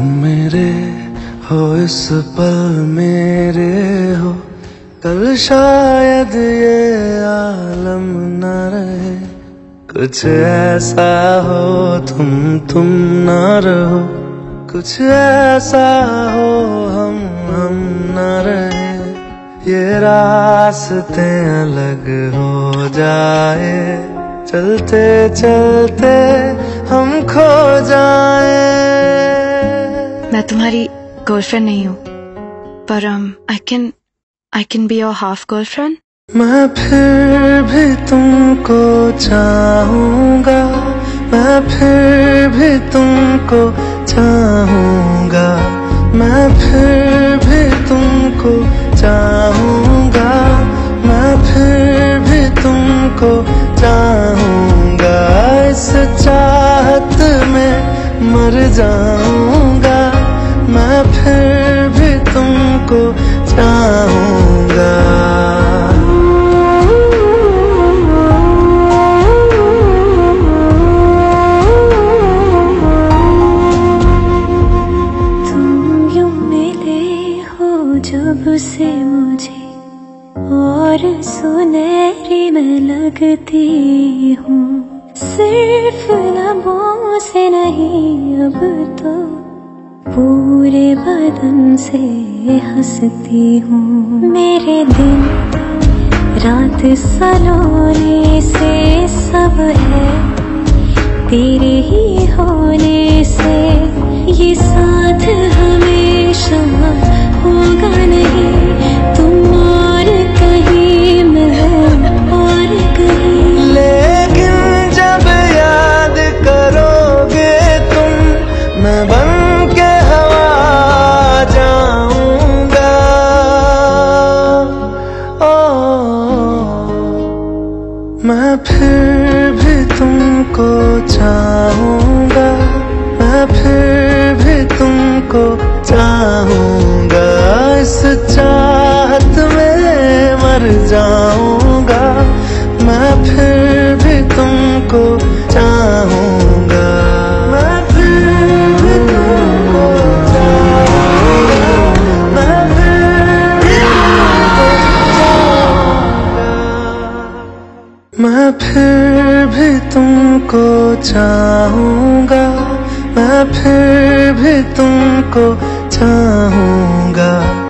मेरे हो, इस पल मेरे हो। कल शायद ये आलम न रहे। कुछ ऐसा हो, तुम तुम न रहो। कुछ ऐसा हो, हम हम न रहे। ये रास्ते अलग हो जाए। चलते चलते हम खो जाए। मैं तुम्हारी गर्लफ्रेंड नहीं हूँ। पर I can I can be your half girlfriend मैं फिर भी तुमको चाहूँगा। मैं फिर भी तुमको चाहूँगा। मैं फिर भी तुमको चाहूँगा। मैं फिर भी तुमको चाहूँगा। इस चाहत में मर जाऊँगा तुमको चाहूँगा जब से मुझे और सुनहरी मैं लगती हूँ। सिर्फ़ लबों से नहीं, अब तो पूरे बदन से हंसती हूँ। मेरे दिन, रात सलोने से सब है। तेरे ही होने से ये साथ हमेशा होगा नहीं। तुम और कहीं और कहीं। जब याद करोगे तुम, मैं बन मैं मैं फिर भी तुमको चाहूँगा। मैं फिर भी तुमको चाहूँगा।